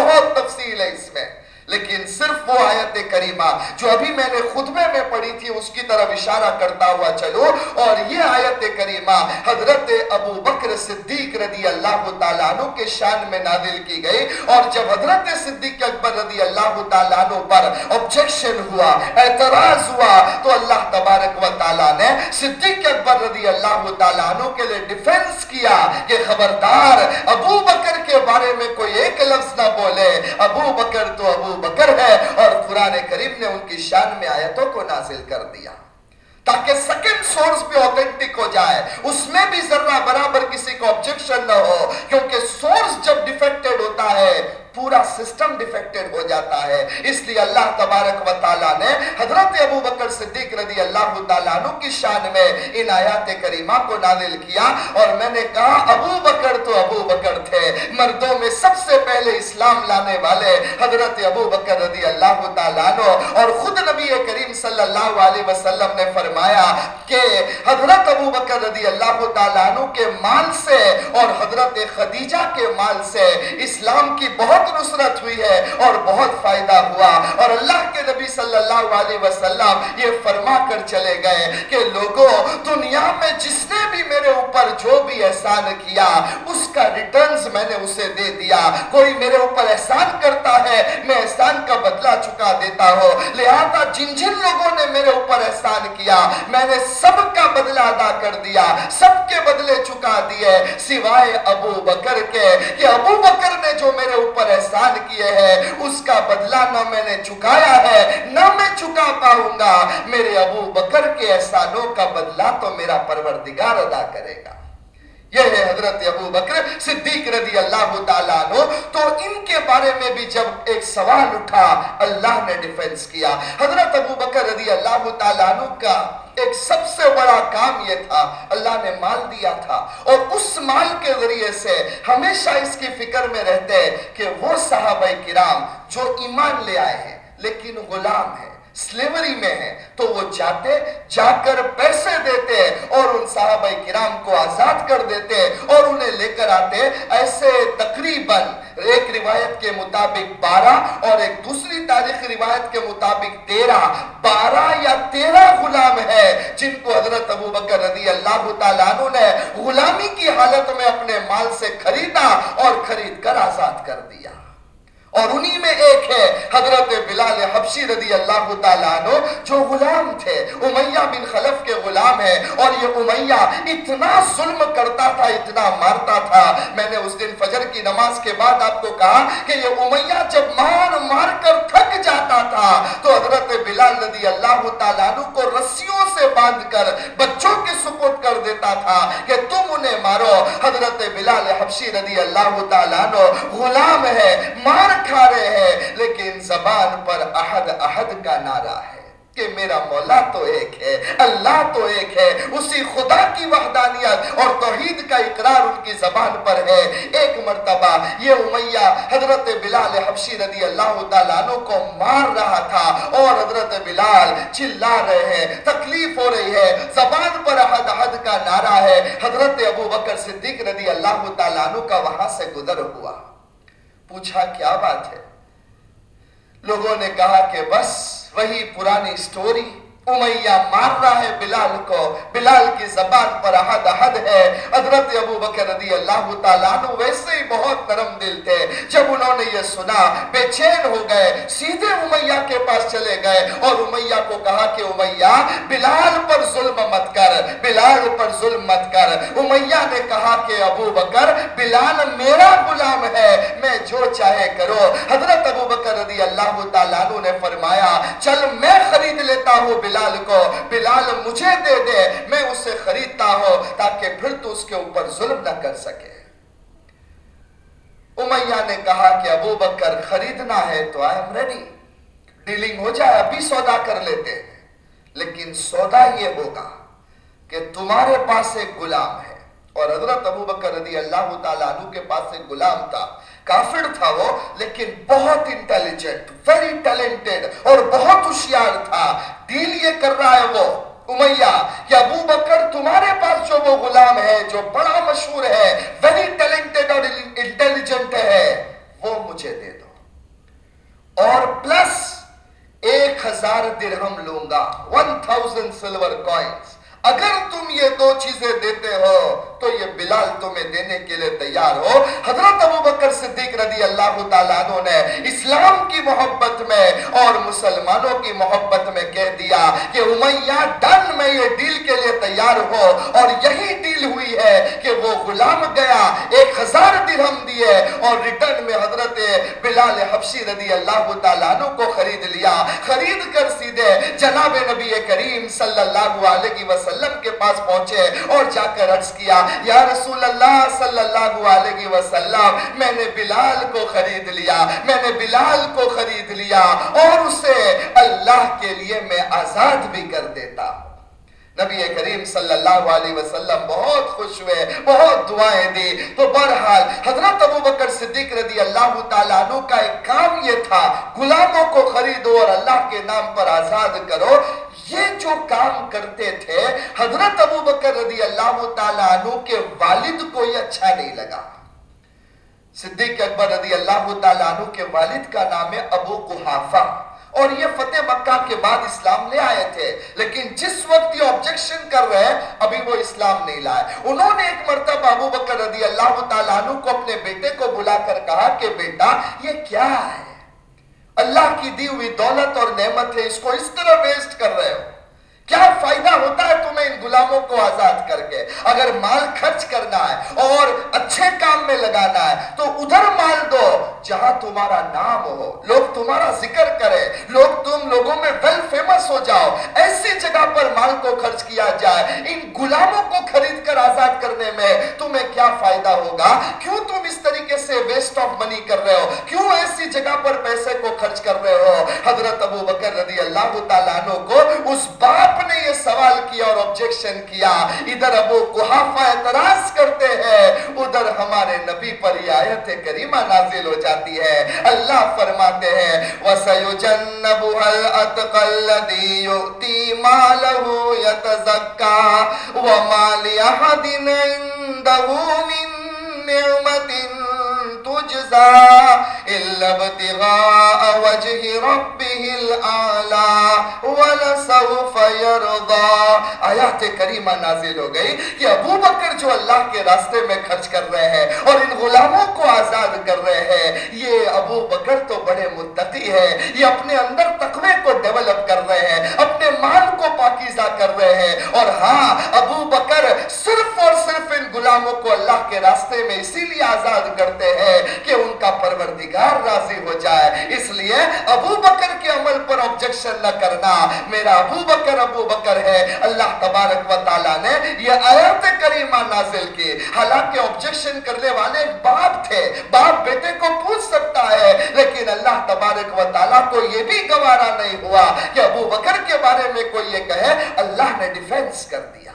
بہت تفصیل ہے اس میں۔ لیکن صرف وہ آیت کریمہ جو ابھی میں نے خطبے میں پڑھی تھی، اس کی طرف اشارہ کرتا ہوا چلو۔ اور یہ آیت کریمہ حضرت ابو بکر صدیق رضی اللہ تعالیٰ عنہ کے شان میں نازل کی گئی۔ اور جب حضرت صدیق اکبر رضی اللہ تعالیٰ عنہ پر objection ہوا، اعتراض ہوا، تو اللہ تبارک و تعالیٰ نے صدیق اکبر رضی اللہ تعالیٰ عنہ کے لیے ڈیفنس کیا کہ خبردار، ابو بکر کے بارے میں کوئی ایک لفظ نہ بولے۔ ابو بکر تو ابو بکر ہے اور قرآن کریم نے ان کی شان میں آیتوں کو نازل کر دیا۔ تاکہ سیکنڈ سورس بھی اوتھنٹک ہو جائے۔ اس میں بھی ذرہ برابر کسی کو آبجیکشن نہ ہو، کیونکہ سورس جب ڈیفیکٹڈ ہوتا ہے پورا سسٹم ڈیفیکٹڈ ہو جاتا ہے۔ اس لیے اللہ تبارک و تعالیٰ نے حضرت ابو بکر صدیق رضی اللہ تعالیٰ عنہ کی شان میں ان آیات کریمہ کو نازل کیا اور میں نے کہا، ابو بکر تو ابو بکر تھے۔ مردوں میں سب سے پہلے اسلام لانے والے حضرت ابو بکر رضی اللہ تعالیٰ عنہ۔ اور خود نبی کریم صلی اللہ علیہ وسلم نے فرمایا کہ حضرت ابو بکر رضی اللہ تعالیٰ عنہ کے مال سے اور حضرت خدیجہ کے مال سے اسلام کی بہت بہت نصرت ہوئی ہے اور بہت فائدہ ہوا۔ اور اللہ کے نبی صلی اللہ علیہ وسلم یہ فرما کر چلے گئے کہ لوگوں دنیا میں جس نے بھی میرے اوپر جو بھی احسان کیا، اس کا ریٹرنز میں نے اسے دے دیا۔ کوئی میرے اوپر احسان کرتا ہے، میں احسان کا بدلہ چکا دیتا ہوں۔ لہذا جن جن لوگوں نے میرے اوپر احسان کیا، میں نے سب کا بدلہ ادا کر دیا، سب کے بدلے چکا دیے، سوائے ابو بکر کے۔ کہ ابو بکر نے جو میرے اوپر احسان کیے ہیں، اس کا بدلہ نہ میں نے چکایا ہے، نہ میں چکا پاؤں گا۔ میرے ابو بکر کے احسانوں کا بدلہ تو میرا پروردگار ادا کرے گا۔ یہ ہے حضرت ابو بکر صدیق رضی اللہ تعالیٰ عنہ۔ تو ان کے بارے میں بھی جب ایک سوال اٹھا، اللہ نے ڈیفنس کیا۔ حضرت ابو بکر رضی اللہ تعالیٰ عنہ کا ایک سب سے بڑا کام یہ تھا، اللہ نے مال دیا تھا۔ اور اس مال کے ذریعے سے ہمیشہ اس کی فکر میں رہتے کہ وہ صحابہ کرام جو ایمان لے آئے ہیں، لیکن غلام ہیں۔ سلیوری میں ہیں تو وہ جاتے، جا کر پیسے دیتے اور ان صحابہ کرام کو آزاد کر دیتے اور انہیں لے کر آتے ایسے تقریباً ایک روایت کے مطابق بارہ اور ایک دوسری تاریخ روایت کے مطابق تیرہ، بارہ یا تیرہ غلام ہے جن کو حضرت ابو بکر رضی اللہ تعالیٰ عنہ نے غلامی کی حالت میں اپنے مال سے خریدا اور خرید کر آزاد کر دیا۔ اور انہی میں ایک ہے حضرت بلال حبشی رضی اللہ تعالیٰ عنہ، جو غلام تھے۔ امیہ بن خلف کے غلام ہے اور یہ امیہ اتنا ظلم کرتا تھا، اتنا مارتا تھا۔ میں نے اس دن فجر کی نماز کے بعد آپ کو کہا کہ یہ امیہ جب مار مار کر تھک جاتا تھا، تو حضرت بلال رضی اللہ تعالیٰ عنہ کو رسیوں سے باندھ کر بچوں کے سپورٹ کر دیتا تھا کہ تم انہیں مارو۔ حضرت بلال حبشی رضی اللہ تعالیٰ عنہ غلام ہے، مار کھا رہے ہیں، لیکن زبان پر احد احد کا نعرہ ہے کہ میرا مولا تو ایک ہے، اللہ تو ایک ہے، اسی خدا کی وحدانیت اور توحید کا اقرار ان کی زبان پر ہے۔ ایک مرتبہ یہ امیہ حضرت بلال حبشی رضی اللہ تعالیٰ عنہ کو مار رہا تھا اور حضرت بلال چلا رہے ہیں، تکلیف ہو رہی ہے۔ زبان پر احد احد کا نعرہ ہے۔ حضرت ابو بکر صدیق رضی اللہ تعالیٰ عنہ کا وہاں سے گزر ہوا۔ پوچھا کیا بات ہے؟ لوگوں نے کہا کہ بس وہی پرانی سٹوری امیہ مار رہا ہے بلال کو۔ بلال کی زبان پر احد احد ہے۔ حضرت ابو بکر رضی اللہ تعالیٰ عنہ ویسے ہی بہت نرم دل تھے۔ جب انہوں نے یہ سنا، بے چین ہو گئے۔ سیدھے امیہ کے پاس چلے گئے اور امیہ کو کہا کہ امیہ، بلال پر ظلم مت کر۔ بلال پر ظلم مت کر۔ امیہ نے کہا کہ ابو بکر، بلال میرا غلام ہے، میں جو چاہے کرو۔ حضرت ابو بکر رضی اللہ تعالیٰ عنہ نے فرمایا، چل میں خرید لیتا ہوں، بلال بلال کو، بلال مجھے دے دے، میں اسے خریدتا ہوں تاکہ پھر تو اس کے اوپر ظلم نہ کر سکے۔ امیہ نے کہا کہ ابو بکر خریدنا ہے تو آئی ایم ریڈی ڈیلنگ ہو جائے، ابھی سودا کر لیتے ہیں۔ لیکن سودا یہ ہوگا کہ تمہارے پاس ایک غلام ہے۔ اور حضرت ابو بکر رضی اللہ تعالیٰ عنہ کے پاس ایک غلام تھا۔ کافر تھا وہ، لیکن بہت انٹیلیجنٹ ویری ٹیلنٹڈ اور بہت ہوشیار تھا۔ ڈیل یہ کر رہا ہے وہ، امیہ کہ ابو بکر، تمہارے پاس جو وہ غلام ہے، جو بڑا مشہور ہے ویری ٹیلنٹڈ اور انٹیلیجنٹ ہے، وہ مجھے دے دو۔ اور پلس ایک ہزار درہم لوں گا ون تھاؤزنڈ سلور کوئنس اگر تم یہ دو چیزیں دیتے ہو، تو یہ بلال تمہیں دینے کے لیے تیار ہو۔ حضرت ابو بکر صدیق رضی اللہ تعالیٰ عنہ نے اسلام کی محبت میں اور مسلمانوں کی محبت میں کہہ دیا کہ امیہ، ڈن میں یہ ڈیل کے لیے تیار ہو۔ اور یہی ڈیل ہوئی ہے کہ وہ غلام گیا، ایک ہزار درہم دیے اور ریٹرن میں حضرت بلال حبشی رضی اللہ تعالیٰ عنہ کو خرید لیا۔ خرید کر سیدھے جناب نبی کریم صلی اللہ علیہ وسلم وسلم کے پاس پہنچے اور جا کر عرض کیا، یا رسول اللہ صلی اللہ علیہ وسلم، میں نے بلال کو خرید لیا، میں نے بلال کو خرید لیا اور اسے اللہ کے لیے میں آزاد بھی کر دیتا ہوں. نبی کریم صلی اللہ علیہ وسلم بہت خوش ہوئے، بہت دعائیں دی۔ تو برحال حضرت ابو بکر صدیق رضی اللہ تعالیٰ عنہ کا ایک کام یہ تھا، غلاموں کو خریدو اور اللہ کے نام پر آزاد کرو۔ یہ جو کام کرتے تھے، حضرت ابو بکر رضی اللہ تعالیٰ عنہ کے والد کو یہ اچھا نہیں لگا۔ صدیق اکبر رضی اللہ تعالیٰ عنہ کے والد کا نام ہے ابو قحافہ۔ اور یہ فتح مکہ کے بعد اسلام لے آئے تھے، لیکن جس وقت یہ آبجیکشن کر رہے ہیں، ابھی وہ اسلام نہیں لائے۔ انہوں نے ایک مرتبہ ابو بکر رضی اللہ تعالیٰ عنہ کو اپنے بیٹے کو بلا کر کہا کہ بیٹا، یہ کیا ہے؟ اللہ کی دی ہوئی دولت اور نعمت ہے اس کو اس طرح ویسٹ کر رہے ہو۔ کیا فائدہ ہوتا ہے تمہیں ان غلاموں کو آزاد کر کے؟ اگر مال خرچ کرنا ہے اور اچھے کام میں لگانا ہے، تو ادھر مال دو جہاں تمہارا نام ہو۔ لوگ تمہارا ذکر کرے لوگ تم لوگوں میں ویل فیمس ہو جاؤ۔ ایسی جگہ پر مال کو خرچ کیا جائے، ان غلاموں کو خرید کر آزاد کرنے میں تمہیں کیا فائدہ ہوگا؟ کیوں تم اس طریقے سے ویسٹ آف منی کر رہے ہو؟ کیوں ایسی جگہ پر پیسے کو خرچ کر رہے ہو؟ حضرت ابو بکر رضی اللہ تعالیٰ عنہ کو اس باپ نے یہ سوال کیا اور آبجیکشن کیا۔ ادھر ابو قحافہ اعتراض کرتے ہیں، ادھر ہمارے نبی پر یہ آیت کریمہ نازل ہو جاتی ہے۔ اللہ فرماتے ہیں، وَسَيُجَنَّبُهَا الْأَتْقَى الَّذِي يُؤْتِي مَالَهُ يَتَزَكَّى وَمَا لِأَحَدٍ عِندَهُ مِن نِعْمَةٍ تُجْزَى إِلَّا ابْتِغَاءَ وَجْهِ رَبِّهِ الْأَعْلَى وَلَسَوْفَ يَرْضَى۔ آیات کریمہ نازل ہو گئی کہ ابو بکر جو اللہ کے راستے میں خرچ کر رہے ہیں اور ان غلاموں کو آزاد کر رہے ہیں، یہ ابو بکر تو بڑے متقی ہے یہ اپنے اندر تقوی کو ڈیولپ کر رہے ہیں، اپنے مال کو پاکیزہ کر رہے ہیں۔ اور ہاں ابو بکر صرف اور صرف ان غلاموں کو اللہ کے راستے میں اسی لیے آزاد کرتے ہیں کہ ان کا پروردگار راضی ہو جائے۔ اس لیے ابو بکر کے عمل پر آبجیکشن نہ کرنا۔ میرا ابو بکر ابو بکر ہے۔ اللہ تبارک و تعالیٰ نے یہ آیت کریمہ نازل کی۔ حالانکہ آبجیکشن کرنے والے باپ تھے۔ باپ بیٹے کو پوچھ سکتا ہے، لیکن اللہ تبارک و تعالیٰ کو یہ بھی گوارا نہیں ہوا کہ ابو بکر کے بارے میں کوئی یہ کہے۔ اللہ نے ڈیفینس کر دیا۔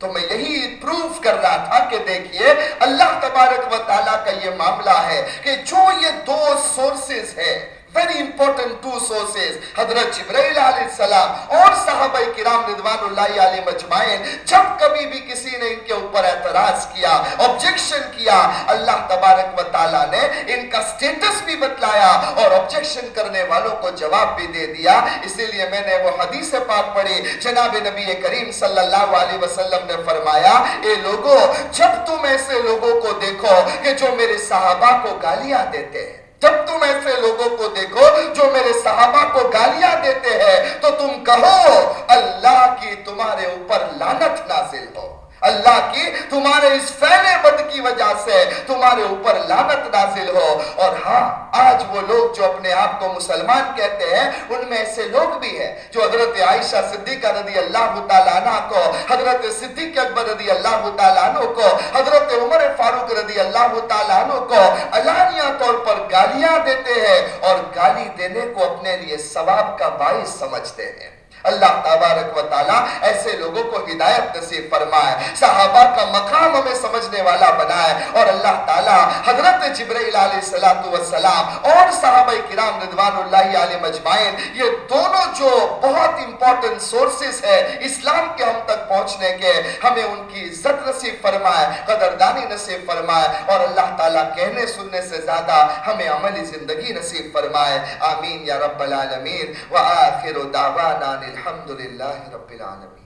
تو میں یہی پروف کر رہا تھا کہ دیکھئے اللہ تبارک و تعالیٰ کا یہ معاملہ ہے کہ جو یہ دو سورسز ہے very important two sources. حضرت جبرائیل علیہ السلام اور صحابہ کرام رضوان اللہ علیہ مجمعین، جب کبھی بھی کسی نے ان کے اوپر اعتراض کیا، objection کیا، اللہ تبارک و تعالیٰ نے ان کا سٹیٹس بھی بتلایا اور objection کرنے والوں کو جواب بھی دے دیا۔ اسی لیے میں نے وہ حدیث پاک پڑھی۔ جناب نبی کریم صلی اللہ علیہ وسلم نے فرمایا، اے لوگو، جب تم ایسے لوگوں کو دیکھو کہ جو میرے صحابہ کو گالیاں دیتے ہیں جب تم ایسے لوگوں کو دیکھو جو میرے صحابہ کو گالیاں دیتے ہیں، تو تم کہو اللہ کی تمہارے اوپر لانت نازل ہو۔ اللہ کی تمہارے اس فیلے بد کی وجہ سے تمہارے اوپر لانت نازل ہو۔ اور ہاں آج وہ لوگ جو اپنے آپ کو مسلمان کہتے ہیں، ان میں ایسے لوگ بھی ہیں جو حضرت عائشہ صدیقہ رضی اللہ تعالیٰ عنہ کو، حضرت صدیق اکبر رضی اللہ تعالیٰ عنہ کو، حضرت عمر فاروق رضی اللہ تعالیٰ عنہ کو علانیہ طور پر گالیاں دیتے ہیں اور گالی دینے کو اپنے لیے ثواب کا باعث سمجھتے ہیں۔ اللہ تبارک و تعالیٰ ایسے لوگوں کو ہدایت نصیب فرمائے، صحابہ کا مقام ہمیں سمجھنے والا بنائے اور اللہ تعالیٰ حضرت جبرائیل علیہ السلام اور صحابہ کرام رضوان اللہ علیہ مجمعین، یہ دونوں جو بہت امپورٹنٹ سورسز ہے اسلام کے ہم تک پہنچنے کے، ہمیں ان کی عزت نصیب فرمائے، قدردانی نصیب فرمائے اور اللہ تعالیٰ کہنے سننے سے زیادہ ہمیں عملی زندگی نصیب فرمائے۔ آمین یا رب العالمین۔ وآخر دعوانا الحمد للہ رب العالمین۔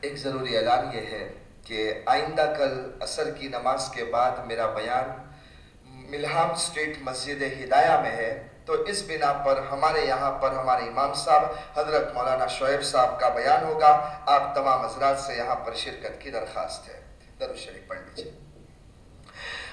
ایک ضروری اعلان یہ ہے کہ آئندہ کل اثر کی نماز کے بعد میرا بیان ملہام سٹریٹ مسجد ہدایہ میں ہے، تو اس بنا پر ہمارے یہاں پر ہمارے امام صاحب، حضرت مولانا شعیب صاحب کا بیان ہوگا۔ آپ تمام حضرات سے یہاں پر شرکت کی درخواست ہے۔ درو شریف پڑھ لیجیے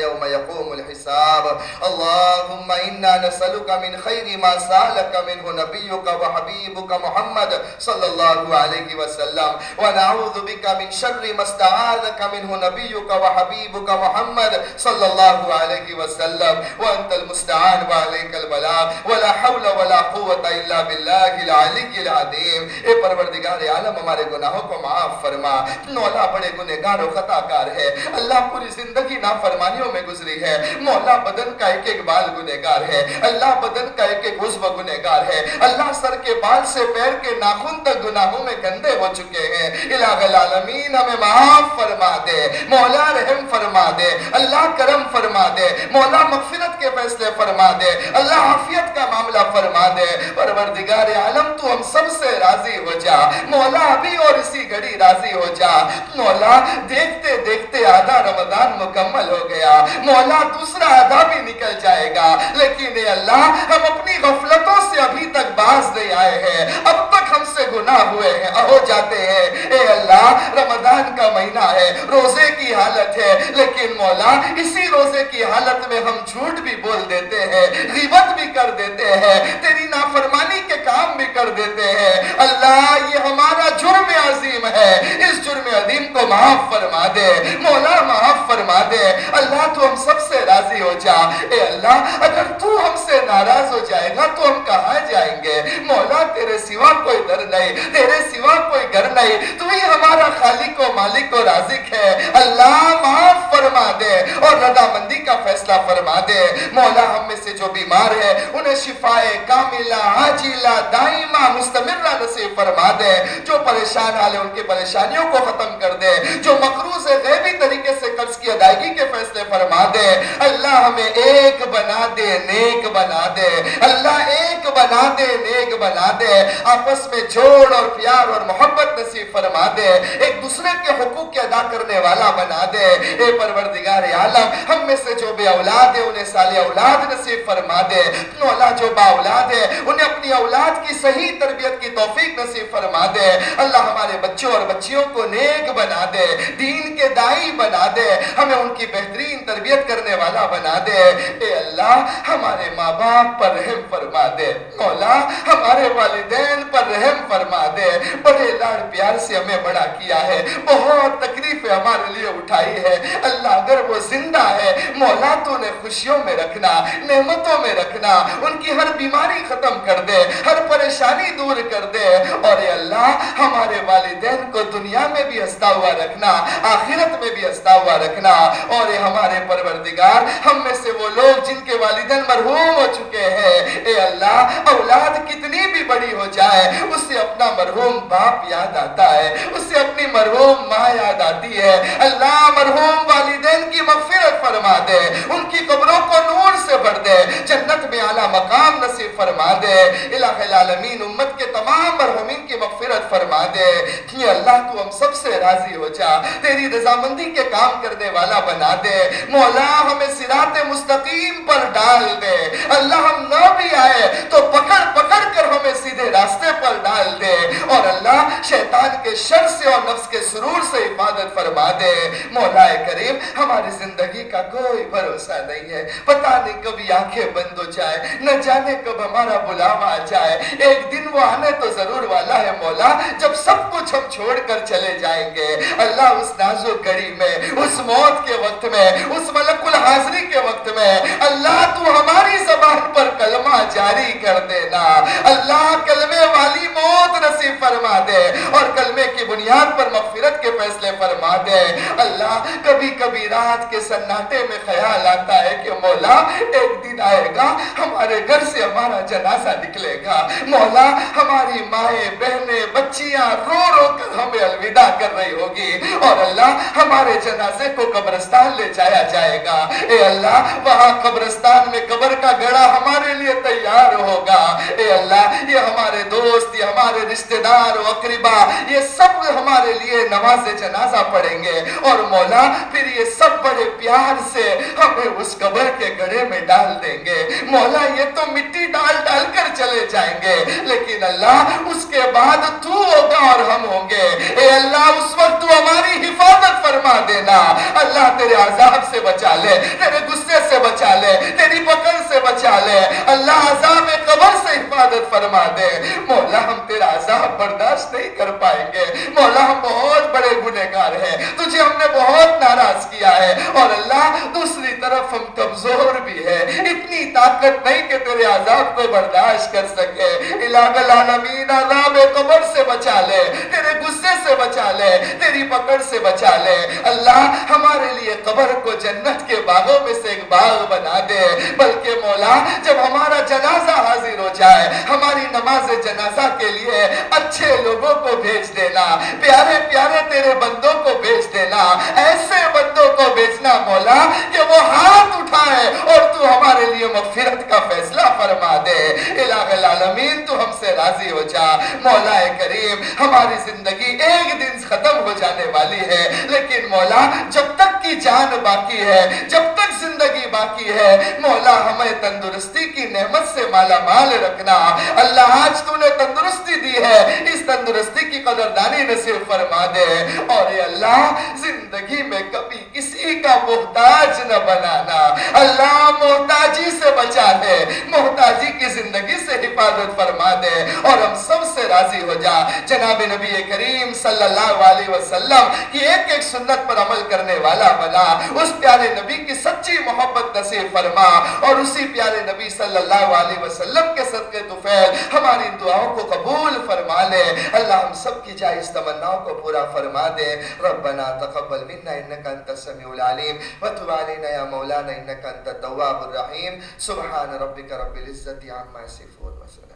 يوم يقوم الحساب اللهم إنا نسألك من خير ما سألك منه نبيك وحبيبك محمد صلى الله عليه وسلم ونعوذ بك من شر ما استعاذك منه نبيك وحبيبك محمد صلى الله عليه وسلم وأنت المستعان وعليك البلاغ ولا حول ولا قوة إلا بالله العلي العظيم اے پروردگار عالم ہمارے گناہوں کو معاف فرما مولا بڑے گنہگار و خطا کار ہے اللہ پوری زندگی نافرمانیوں میں گزری ہے۔ مولا بدن کا ایک ایک بال گنہگار ہے۔ اللہ بدن کا ایک ایک عضو گنہگار ہے۔ اللہ سر کے بال سے پیر کے ناخن تک گناہوں میں گندے ہو چکے ہیں۔ الہ العالمین ہمیں معاف فرما دے۔ مولا رحم فرما دے۔ اللہ کرم فرما دے۔ مولا مغفرت کے فیصلے فرما دے۔ اللہ عافیت کا معاملہ فرما دے۔ پروردگار عالم، تو ہم سب سے راضی ہو جا۔ مولا ابھی اور اسی گھڑی راضی ہو جا۔ مولا، دیکھتے دیکھتے آدھا رمضان مکمل ہو گیا۔ مولا دوسرا آدھا بھی نکل جائے گا۔ لیکن اے اللہ، ہم اپنی غفلتوں سے ابھی تک باز نہیں آئے ہیں۔ اب تک ہم سے گناہ ہوئے ہیں ہو جاتے ہیں۔ اے اللہ، رمضان کا مہینہ ہے، روزے کی حالت ہے۔ لیکن مولا، اسی روزے کی حالت میں ہم جھوٹ بھی بول دیتے ہیں، غیبت بھی کر دیتے ہیں۔ تیری نافرمانی کے کام بھی کر دیتے ہیں۔ اللہ، یہ ہمارا جرم عظیم ہے۔ اس جرم عظیم کو معاف فرما دے۔ مولا، معاف فرما دے۔ اللہ، تو ہم سب سے راضی ہو جا۔ اے اللہ، اگر تو ہم سے ناراض ہو جائے گا تو ہم کہاں جائیں گے؟ مولا، تیرے سوا کوئی در نہیں۔ تیرے سوا کوئی گھر نہیں۔ تو ہی ہمارا خالق و مالک و رازق ہے۔ اللہ، معاف فرما دے اور رضا مندی کا فیصلہ فرما دے۔ مولا، ہم میں سے جو بیمار ہے، انہیں شفائے کاملہ، عاجلہ دائمہ مستمرہ نصیب فرما دے، جو پریشان حال ہے ان کے پریشانیوں کو ختم کر دے، جو مقروض غیبی طریقے سے قرض کی ادائیگی کے فیصلے فرما دے۔ اللہ ہمیں ایک بنا دے، نیک بنا دے۔ اللہ ایک بنا دے، نیک بنا دے۔ آپس میں جوڑ اور پیار اور محبت نصیب فرما دے۔ ایک دوسرے کے حقوق کے ادا کرنے والا بنا دے۔ اے پروردگار عالم، ہم میں سے جو بے اولاد ہے انہیں سال اولاد نصیب فرما دے۔ مولا جو با اولاد ہے، انہیں اپنی اولاد کی صحیح صحیح تربیت کی توفیق نصیب فرما دے۔ اللہ ہمارے بچوں اور بچیوں کو نیک بنا دے، دین کے دائی بنا دے، ہمیں ان کی بہترین تربیت کرنے والا بنا دے۔ اے اللہ، ہمارے ماں باپ پر رحم فرما دے۔ مولا، ہمارے والدین پر رحم فرما دے۔ بڑے لاڑ پیار سے ہمیں بڑا کیا ہے۔ بہت تکلیفیں ہمارے لیے اٹھائی ہے۔ اللہ اگر وہ زندہ ہے مولا تو نے خوشیوں میں رکھنا، نعمتوں میں رکھنا، ان کی ہر بیماری ختم کر دے، ہر پریشانی دور کر دے۔ اور اے اللہ، ہمارے والدین کو دنیا میں بھی ہستا ہوا رکھنا، آخرت میں بھی ہستا ہوا رکھنا۔ اور اے ہمارے پروردگار، ہم میں سے وہ لوگ جن کے والدین مرحوم ہو چکے ہیں۔ اے اللہ، اولاد کتنی بھی بڑی ہو جائے، اسے اپنا مرحوم باپ یاد آتا ہے، اسے اپنی مرحوم ماں یاد آتی ہے۔ اللہ مرحوم والدین کی مغفرت فرما دے۔ دے، ان کی قبروں کو نور سے بھر دے، جنت میں اعلیٰ مقام نصیب فرما دے۔ الہ العالمین، امت کے تمام مرحومین کی مغفرت فرما دے۔ کہ اللہ تو ہم سب سے راضی ہو جا، تیری رضامندی کے کام کرنے والا بنا دے۔ مولا ہمیں صراط مستقیم پر ڈال دے۔ اللہ ہم نہ بھی آئے تو پکڑ پکڑ کر ہمیں سیدھے راستے پر ڈال دے۔ اور اللہ شیطان کے شر سے اور نفس کے سرور سے حفاظت فرما دے۔ مولا کریم، ہماری زندگی کا کوئی کوئی بھروسہ نہیں ہے۔ پتہ نہیں کبھی آنکھیں بند ہو جائے نہ جانے کب ہمارا بلاوا آ جائے۔ ایک دن وہ آنے تو ضرور والا ہے مولا۔ جب سب کچھ ہم چھوڑ کر چلے جائیں گے۔ اللہ اس نازک گھڑی میں، اس موت کے وقت میں، اس ملک الحاضری کے وقت میں۔ اللہ تو ہماری زبان پر کلمہ جاری کر دینا۔ اللہ کلمے والی موت نصیب فرما دے اور کلمے کی بنیاد پر مغفرت کے فیصلے فرما دے۔ اللہ کبھی کبھی رات کے سناٹے میں خیال آتا ہے کہ مولا ایک دن آئے گا، ہمارے گھر سے ہمارا جنازہ نکلے گا۔ مولا، ہماری مائیں، بہنیں، بچیاں رو رو کر ہمیں الوداع کر رہی ہوگی۔ اور اللہ، ہمارے جنازے کو قبرستان لے جایا جائے گا۔ اے اللہ، وہاں قبرستان میں قبر کا گڑا ہمارے لیے تیار ہوگا۔ اے اللہ، یہ ہمارے دوست، یہ ہمارے رشتہ دار و اقربا، یہ سب ہمارے لیے نماز جنازہ پڑھیں گے۔ اور مولا، پھر یہ سب بڑے پیار سے ہمیں اس قبر کے گڑے میں ڈال دیں گے۔ مولا، یہ تو مٹی ڈال ڈال کر چلے جائیں گے۔ لیکن اللہ، اس کے بعد تو ہوگا اور ہم ہوں گے۔ اے اللہ، اس وقت تو ہماری حفاظت فرما دینا۔ اللہ تیرے عذاب سے بچا لے، تیرے غصے سے بچا لے، تیری پکڑ سے بچا لے۔ اللہ عذاب قبر سے حفاظت فرما دے۔ مولا، ہم تیرا عذاب برداشت نہیں کر پائیں گے۔ مولا، ہم بہت بڑے گنہگار ہیں۔ تجھے ہم نے بہت ناراض کیا ہے۔ اور اللہ، تو دوسری طرف ہم کمزور بھی ہے اتنی طاقت نہیں کہ تیرے عذاب کو برداشت کر سکے۔ الہ العالمین عذاب قبر سے بچا لے، تیرے غصے سے بچا لے، تیری پکڑ سے بچا لے۔ اللہ ہمارے لیے قبر کو جنت کے باغوں میں سے ایک باغ بنا دے۔ بلکہ مولا، جب ہمارا جنازہ حاضر ہو جائے، ہماری نماز جنازہ کے لیے اچھے لوگوں کو بھیج دینا، پیارے پیارے تیرے بندوں کو بھیج دینا۔ ایسے بندوں کو بھیجنا مولا کہ وہ ہاتھ اٹھائے اور تو ہمارے لیے مغفرت کا فیصلہ فرما دے۔ الہ العالمین، تو ہم سے راضی ہو جا۔ مولا کریم، ہماری زندگی ایک دن ختم ہو جانے والی ہے۔ لیکن مولا، جب تک کی جان باقی ہے، جب تک زندگی باقی ہے، مولا، ہمیں تندرستی کی نعمت سے مالا مال رکھنا۔ اللہ، آج تو نے تندرستی دی ہے۔ اس تندرستی کی قدردانی نصیب فرما دے۔ اور اے اللہ، زندگی میں کبھی کسی کسی کا محتاج نہ بنانا۔ اللہ محتاجی سے بچا دے محتاجی کی زندگی سے حفاظت فرما دے اور ہم سب سے راضی ہو جا۔ جناب نبی کریم صلی اللہ علیہ وسلم کی ایک ایک سنت پر عمل کرنے والا بنا۔ اس پیارے نبی کی سچی محبت نصیب فرما۔ اور اسی پیارے نبی صلی اللہ علیہ وسلم کے صدقے طفیل ہماری دعاؤں کو قبول فرما لے۔ اللہ ہم سب کی جائز تمناؤں کو پورا فرما دے۔ ربنا تقبل منا انکا انت السمیع العلیم وتب علینا یا مولانا انکا انت التواب الرحیم سبحان ربک رب العزت عما یصفون وسلام.